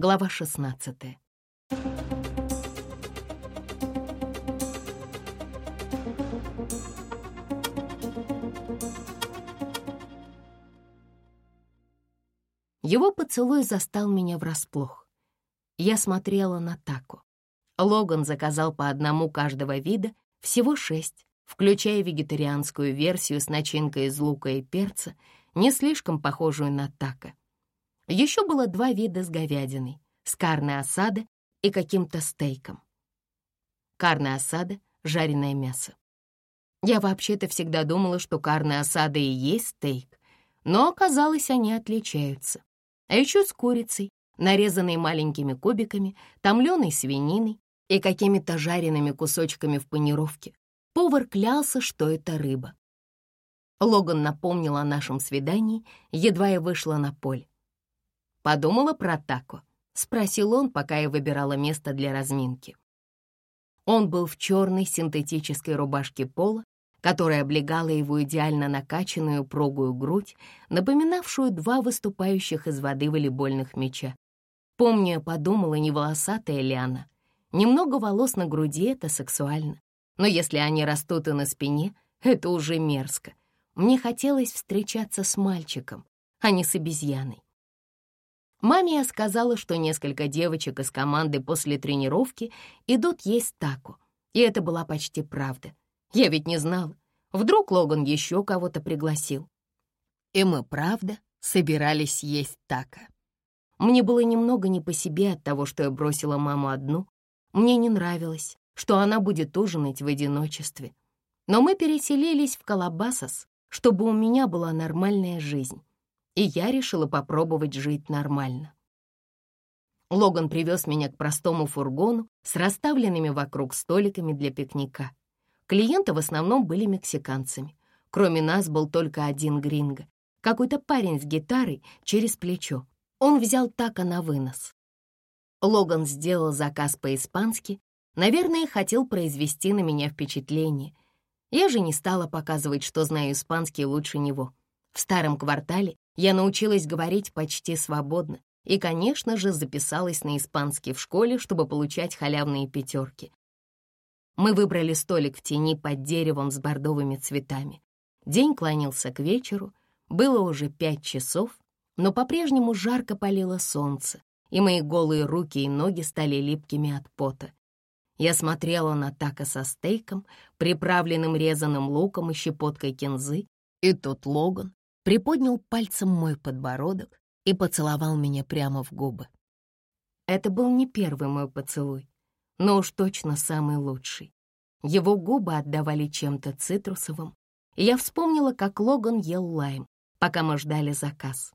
Глава 16 Его поцелуй застал меня врасплох. Я смотрела на Таку. Логан заказал по одному каждого вида, всего шесть, включая вегетарианскую версию с начинкой из лука и перца, не слишком похожую на тако. Еще было два вида с говядиной, с карной осады и каким-то стейком. Карная осада — жареное мясо. Я вообще-то всегда думала, что карная осада и есть стейк, но оказалось, они отличаются. А еще с курицей, нарезанной маленькими кубиками, томленой свининой и какими-то жареными кусочками в панировке. Повар клялся, что это рыба. Логан напомнил о нашем свидании, едва я вышла на поле. «Подумала про тако?» — спросил он, пока я выбирала место для разминки. Он был в черной синтетической рубашке пола, которая облегала его идеально накачанную упругую грудь, напоминавшую два выступающих из воды волейбольных мяча. Помню, я подумала, не волосатая ли она. Немного волос на груди — это сексуально. Но если они растут и на спине, это уже мерзко. Мне хотелось встречаться с мальчиком, а не с обезьяной. Маме я сказала, что несколько девочек из команды после тренировки идут есть тако, и это была почти правда. Я ведь не знала. Вдруг Логан еще кого-то пригласил. И мы, правда, собирались есть тако. Мне было немного не по себе от того, что я бросила маму одну. Мне не нравилось, что она будет ужинать в одиночестве. Но мы переселились в Колобасос, чтобы у меня была нормальная жизнь и я решила попробовать жить нормально. Логан привез меня к простому фургону с расставленными вокруг столиками для пикника. Клиенты в основном были мексиканцами. Кроме нас был только один гринго, какой-то парень с гитарой через плечо. Он взял тако на вынос. Логан сделал заказ по-испански, наверное, хотел произвести на меня впечатление. Я же не стала показывать, что знаю испанский лучше него. В старом квартале я научилась говорить почти свободно и, конечно же, записалась на испанский в школе, чтобы получать халявные пятерки. Мы выбрали столик в тени под деревом с бордовыми цветами. День клонился к вечеру, было уже пять часов, но по-прежнему жарко палило солнце, и мои голые руки и ноги стали липкими от пота. Я смотрела на тако со стейком, приправленным резаным луком и щепоткой кинзы, и тут Логан приподнял пальцем мой подбородок и поцеловал меня прямо в губы. Это был не первый мой поцелуй, но уж точно самый лучший. Его губы отдавали чем-то цитрусовым, и я вспомнила, как Логан ел лайм, пока мы ждали заказ.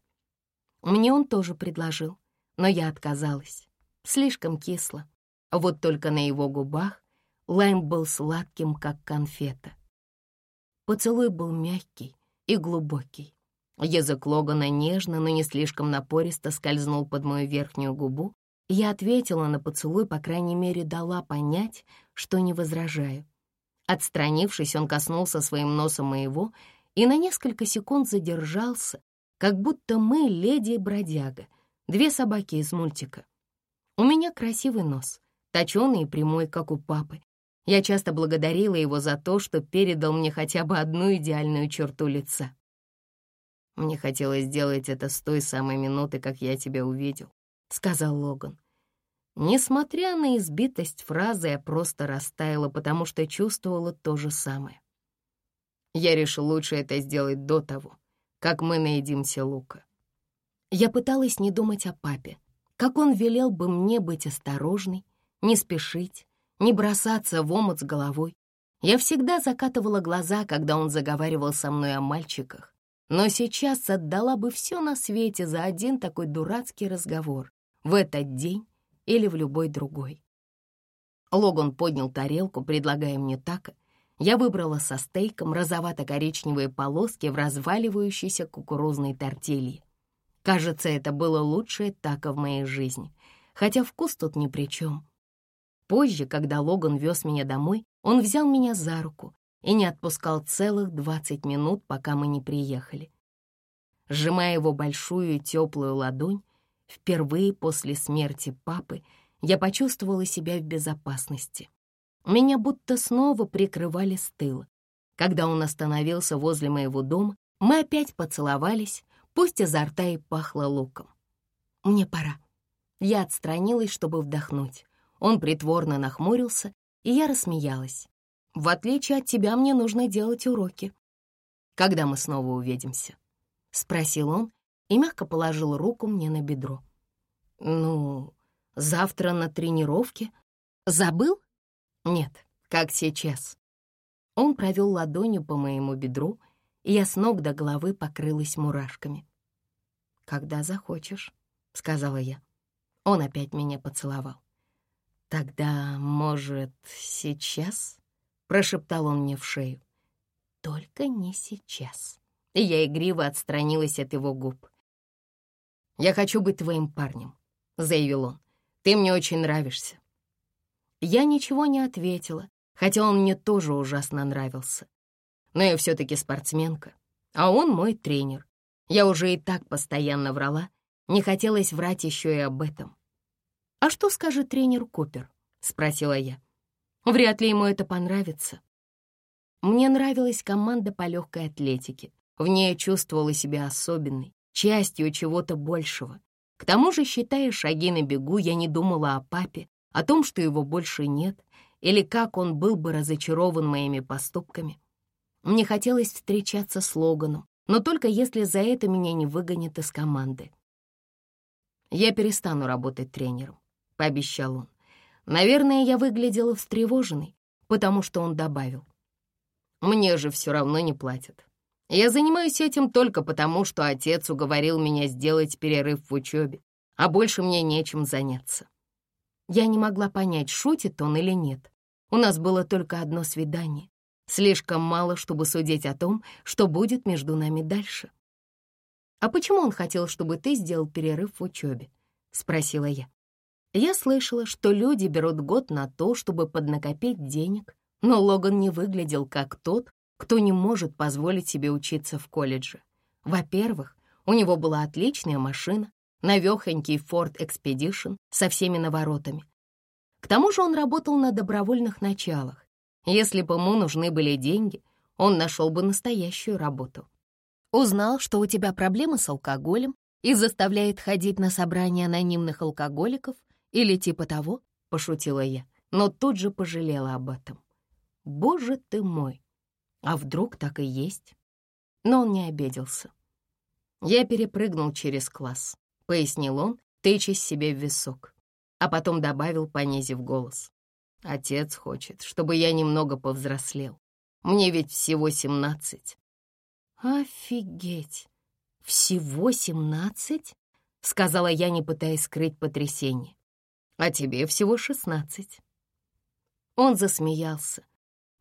Мне он тоже предложил, но я отказалась. Слишком кисло. Вот только на его губах лайм был сладким, как конфета. Поцелуй был мягкий и глубокий. Язык Логана нежно, но не слишком напористо скользнул под мою верхнюю губу, я ответила на поцелуй, по крайней мере, дала понять, что не возражаю. Отстранившись, он коснулся своим носом моего и на несколько секунд задержался, как будто мы леди и бродяга, две собаки из мультика. У меня красивый нос, точеный и прямой, как у папы. Я часто благодарила его за то, что передал мне хотя бы одну идеальную черту лица. «Мне хотелось сделать это с той самой минуты, как я тебя увидел», — сказал Логан. Несмотря на избитость фразы, я просто растаяла, потому что чувствовала то же самое. Я решил лучше это сделать до того, как мы наедимся лука. Я пыталась не думать о папе, как он велел бы мне быть осторожной, не спешить, не бросаться в омут с головой. Я всегда закатывала глаза, когда он заговаривал со мной о мальчиках, но сейчас отдала бы все на свете за один такой дурацкий разговор в этот день или в любой другой. Логан поднял тарелку, предлагая мне тако. Я выбрала со стейком розовато-коричневые полоски в разваливающейся кукурузной тортилье. Кажется, это было лучшее тако в моей жизни, хотя вкус тут ни при чем. Позже, когда Логан вез меня домой, он взял меня за руку и не отпускал целых двадцать минут, пока мы не приехали. Сжимая его большую теплую ладонь, Впервые после смерти папы я почувствовала себя в безопасности. Меня будто снова прикрывали с тыла. Когда он остановился возле моего дома, мы опять поцеловались, пусть изо рта и пахло луком. «Мне пора». Я отстранилась, чтобы вдохнуть. Он притворно нахмурился, и я рассмеялась. «В отличие от тебя, мне нужно делать уроки». «Когда мы снова увидимся?» — спросил он и мягко положил руку мне на бедро. «Ну, завтра на тренировке. Забыл?» «Нет, как сейчас». Он провел ладонью по моему бедру, и я с ног до головы покрылась мурашками. «Когда захочешь», — сказала я. Он опять меня поцеловал. «Тогда, может, сейчас?» — прошептал он мне в шею. «Только не сейчас». И я игриво отстранилась от его губ. «Я хочу быть твоим парнем», — заявил он. «Ты мне очень нравишься». Я ничего не ответила, хотя он мне тоже ужасно нравился. Но я все-таки спортсменка, а он мой тренер. Я уже и так постоянно врала, не хотелось врать еще и об этом. «А что скажет тренер Купер?» — спросила я. «Вряд ли ему это понравится». Мне нравилась команда по легкой атлетике. В ней я чувствовала себя особенной, частью чего-то большего. К тому же, считая шаги на бегу, я не думала о папе, о том, что его больше нет, или как он был бы разочарован моими поступками. Мне хотелось встречаться с Логаном, но только если за это меня не выгонят из команды. «Я перестану работать тренером», — пообещал он. Наверное, я выглядела встревоженной, потому что он добавил. «Мне же все равно не платят. Я занимаюсь этим только потому, что отец уговорил меня сделать перерыв в учебе, а больше мне нечем заняться». Я не могла понять, шутит он или нет. У нас было только одно свидание. Слишком мало, чтобы судить о том, что будет между нами дальше. «А почему он хотел, чтобы ты сделал перерыв в учебе?» — спросила я. Я слышала, что люди берут год на то, чтобы поднакопить денег, но Логан не выглядел как тот, кто не может позволить себе учиться в колледже. Во-первых, у него была отличная машина, навехонький Ford Expedition со всеми наворотами. К тому же он работал на добровольных началах. Если бы ему нужны были деньги, он нашел бы настоящую работу. Узнал, что у тебя проблемы с алкоголем и заставляет ходить на собрания анонимных алкоголиков или типа того, пошутила я, но тут же пожалела об этом. Боже ты мой, а вдруг так и есть? Но он не обиделся. Я перепрыгнул через класс, пояснил он, тычась себе в висок, а потом добавил, понизив голос. Отец хочет, чтобы я немного повзрослел. Мне ведь всего семнадцать. «Офигеть! Всего семнадцать?» — сказала я, не пытаясь скрыть потрясение. «А тебе всего шестнадцать». Он засмеялся.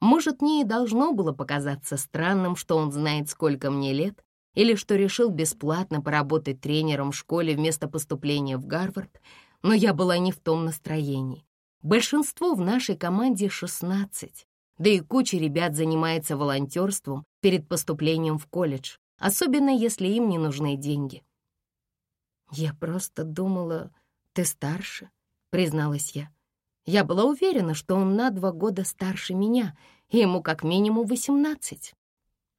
Может, мне и должно было показаться странным, что он знает, сколько мне лет, или что решил бесплатно поработать тренером в школе вместо поступления в Гарвард, но я была не в том настроении. Большинство в нашей команде шестнадцать, да и куча ребят занимается волонтерством перед поступлением в колледж, особенно если им не нужны деньги. «Я просто думала, ты старше», — призналась я. Я была уверена, что он на два года старше меня, и ему как минимум восемнадцать.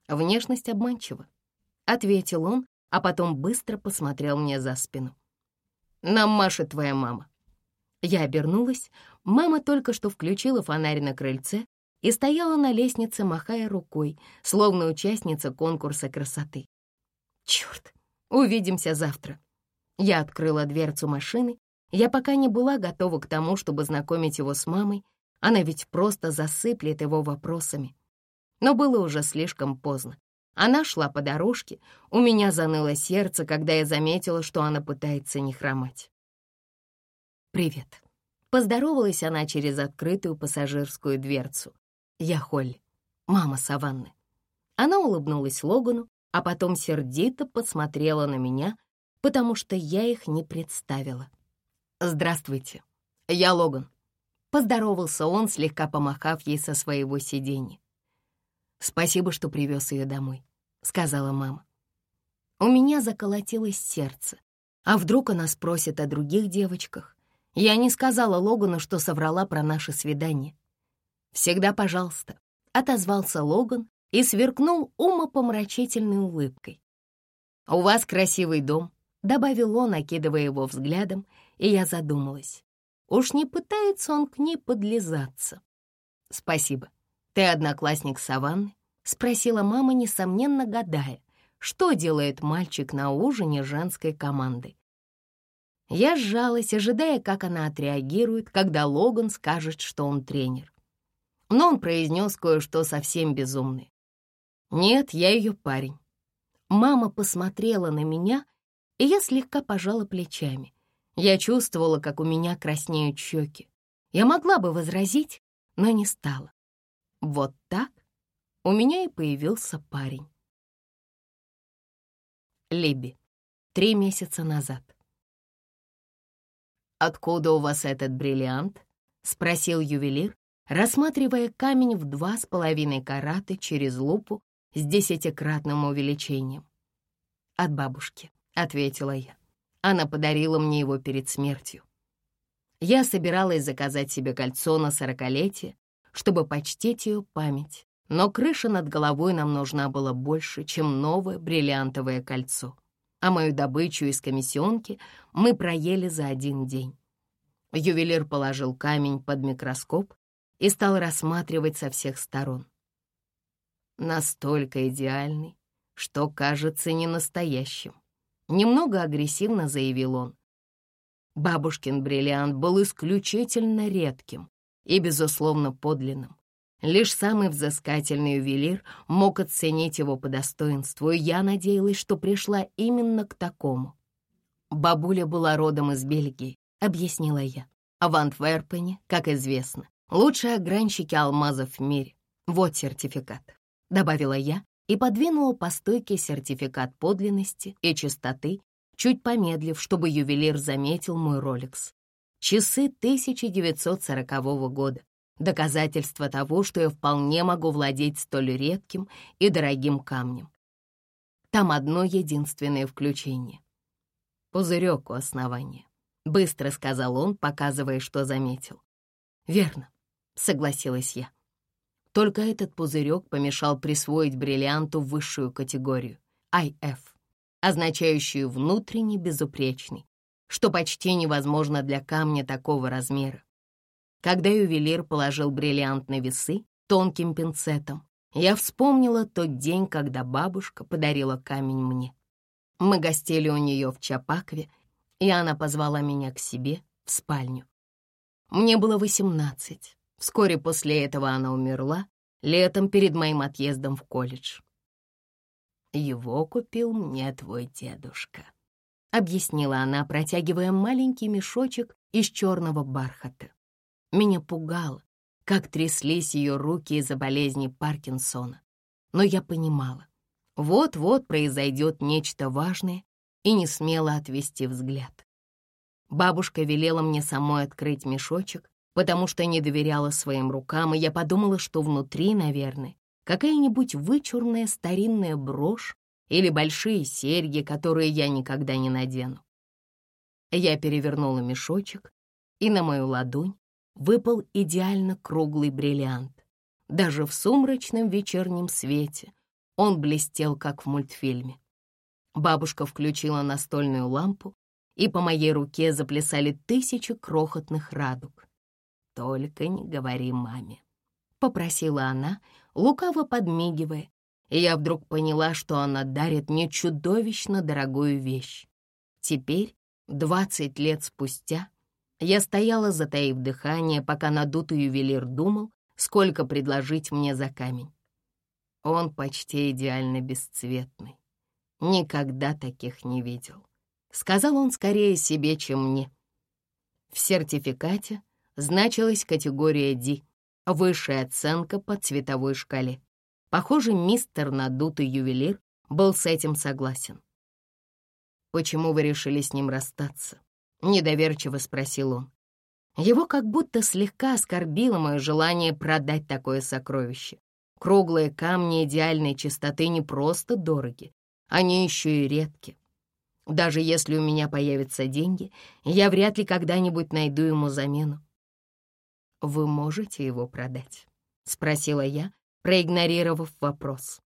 Внешность обманчива, — ответил он, а потом быстро посмотрел мне за спину. «Нам машет твоя мама». Я обернулась. Мама только что включила фонарь на крыльце и стояла на лестнице, махая рукой, словно участница конкурса красоты. «Черт, увидимся завтра». Я открыла дверцу машины. Я пока не была готова к тому, чтобы знакомить его с мамой. Она ведь просто засыплет его вопросами. Но было уже слишком поздно. Она шла по дорожке, у меня заныло сердце, когда я заметила, что она пытается не хромать. «Привет». Поздоровалась она через открытую пассажирскую дверцу. Я Холли, мама Саванны. Она улыбнулась Логану, а потом сердито посмотрела на меня, потому что я их не представила. «Здравствуйте, я Логан», — поздоровался он, слегка помахав ей со своего сиденья. «Спасибо, что привез ее домой», — сказала мама. У меня заколотилось сердце. А вдруг она спросит о других девочках? Я не сказала Логану, что соврала про наше свидание. «Всегда пожалуйста», — отозвался Логан и сверкнул умопомрачительной улыбкой. «У вас красивый дом», — добавил он, окидывая его взглядом, и я задумалась. Уж не пытается он к ней подлизаться. «Спасибо. Ты одноклассник Саванны?» — спросила мама, несомненно гадая, что делает мальчик на ужине женской команды. Я сжалась, ожидая, как она отреагирует, когда Логан скажет, что он тренер. Но он произнес кое-что совсем безумное. «Нет, я ее парень». Мама посмотрела на меня, и я слегка пожала плечами. Я чувствовала, как у меня краснеют щеки. Я могла бы возразить, но не стала. Вот так у меня и появился парень. Либи. Три месяца назад. «Откуда у вас этот бриллиант?» — спросил ювелир, рассматривая камень в два с половиной караты через лупу с десятикратным увеличением. «От бабушки», — ответила я. Она подарила мне его перед смертью. Я собиралась заказать себе кольцо на сорокалетие, чтобы почтить ее память, но крыша над головой нам нужна была больше, чем новое бриллиантовое кольцо. А мою добычу из комиссионки мы проели за один день. Ювелир положил камень под микроскоп и стал рассматривать со всех сторон. Настолько идеальный, что кажется ненастоящим. Немного агрессивно заявил он. Бабушкин бриллиант был исключительно редким и, безусловно, подлинным. Лишь самый взыскательный ювелир мог оценить его по достоинству, и я надеялась, что пришла именно к такому. Бабуля была родом из Бельгии, объяснила я. А в Антверпене, как известно, лучшие огранщики алмазов в мире. Вот сертификат, добавила я и подвинула по стойке сертификат подлинности и чистоты, чуть помедлив, чтобы ювелир заметил мой роликс. Часы 1940 года. Доказательство того, что я вполне могу владеть столь редким и дорогим камнем. Там одно единственное включение. Пузырек у основания. Быстро сказал он, показывая, что заметил. «Верно», — согласилась я. Только этот пузырек помешал присвоить бриллианту высшую категорию — IF, означающую внутренне безупречный, что почти невозможно для камня такого размера. Когда ювелир положил бриллиант на весы тонким пинцетом, я вспомнила тот день, когда бабушка подарила камень мне. Мы гостили у нее в Чапакве, и она позвала меня к себе в спальню. Мне было восемнадцать. Вскоре после этого она умерла, летом перед моим отъездом в колледж. «Его купил мне твой дедушка», — объяснила она, протягивая маленький мешочек из черного бархата. Меня пугало, как тряслись ее руки из-за болезни Паркинсона. Но я понимала, вот-вот произойдет нечто важное, и не смела отвести взгляд. Бабушка велела мне самой открыть мешочек, потому что не доверяла своим рукам, и я подумала, что внутри, наверное, какая-нибудь вычурная старинная брошь или большие серьги, которые я никогда не надену. Я перевернула мешочек, и на мою ладонь выпал идеально круглый бриллиант. Даже в сумрачном вечернем свете он блестел, как в мультфильме. Бабушка включила настольную лампу, и по моей руке заплясали тысячи крохотных радуг. «Только не говори маме», — попросила она, лукаво подмигивая, и я вдруг поняла, что она дарит мне чудовищно дорогую вещь. Теперь, двадцать лет спустя, я стояла, затаив дыхание, пока надутый ювелир думал, сколько предложить мне за камень. Он почти идеально бесцветный. Никогда таких не видел. Сказал он скорее себе, чем мне. В сертификате значилась категория D, высшая оценка по цветовой шкале. Похоже, мистер надутый ювелир был с этим согласен. «Почему вы решили с ним расстаться?» — недоверчиво спросил он. Его как будто слегка оскорбило мое желание продать такое сокровище. Круглые камни идеальной чистоты не просто дороги, они еще и редки. Даже если у меня появятся деньги, я вряд ли когда-нибудь найду ему замену. «Вы можете его продать?» — спросила я, проигнорировав вопрос.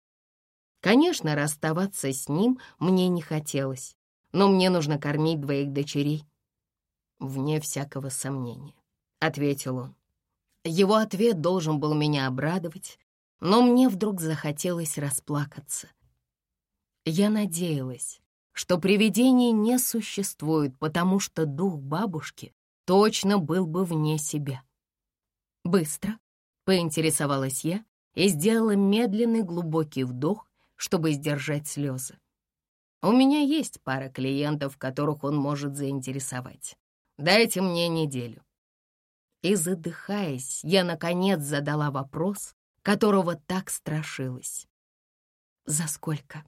Конечно, расставаться с ним мне не хотелось, но мне нужно кормить двоих дочерей. «Вне всякого сомнения», — ответил он. Его ответ должен был меня обрадовать, но мне вдруг захотелось расплакаться. Я надеялась, что привидений не существует, потому что дух бабушки точно был бы вне себя. Быстро поинтересовалась я и сделала медленный глубокий вдох, чтобы сдержать слезы. У меня есть пара клиентов, которых он может заинтересовать. Дайте мне неделю. И задыхаясь, я, наконец, задала вопрос, которого так страшилась. «За сколько?»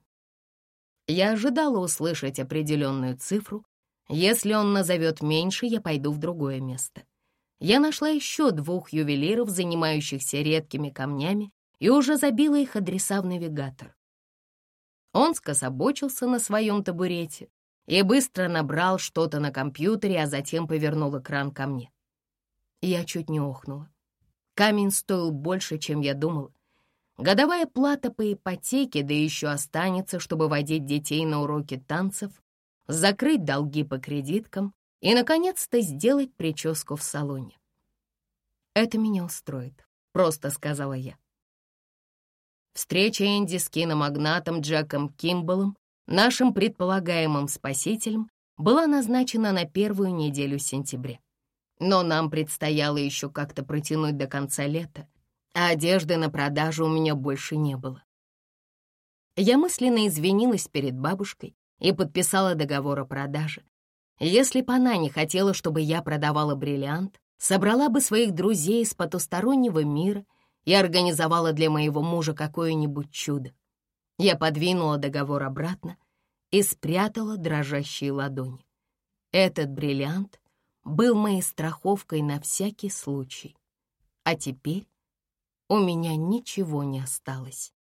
Я ожидала услышать определенную цифру. Если он назовет меньше, я пойду в другое место. Я нашла еще двух ювелиров, занимающихся редкими камнями, и уже забила их адреса в навигатор. Он скособочился на своем табурете и быстро набрал что-то на компьютере, а затем повернул экран ко мне. Я чуть не охнула. Камень стоил больше, чем я думала. Годовая плата по ипотеке, да еще останется, чтобы водить детей на уроки танцев, закрыть долги по кредиткам и, наконец-то, сделать прическу в салоне. «Это меня устроит», — просто сказала я. Встреча Энди с киномагнатом Джеком Кимбалом, нашим предполагаемым спасителем, была назначена на первую неделю сентября. Но нам предстояло еще как-то протянуть до конца лета, а одежды на продажу у меня больше не было. Я мысленно извинилась перед бабушкой и подписала договор о продаже. Если бы она не хотела, чтобы я продавала бриллиант, собрала бы своих друзей из потустороннего мира и организовала для моего мужа какое-нибудь чудо. Я подвинула договор обратно и спрятала дрожащие ладони. Этот бриллиант был моей страховкой на всякий случай. А теперь у меня ничего не осталось.